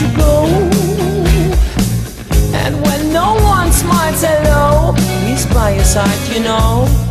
to go. And when no one smiles hello He's by your side, you know.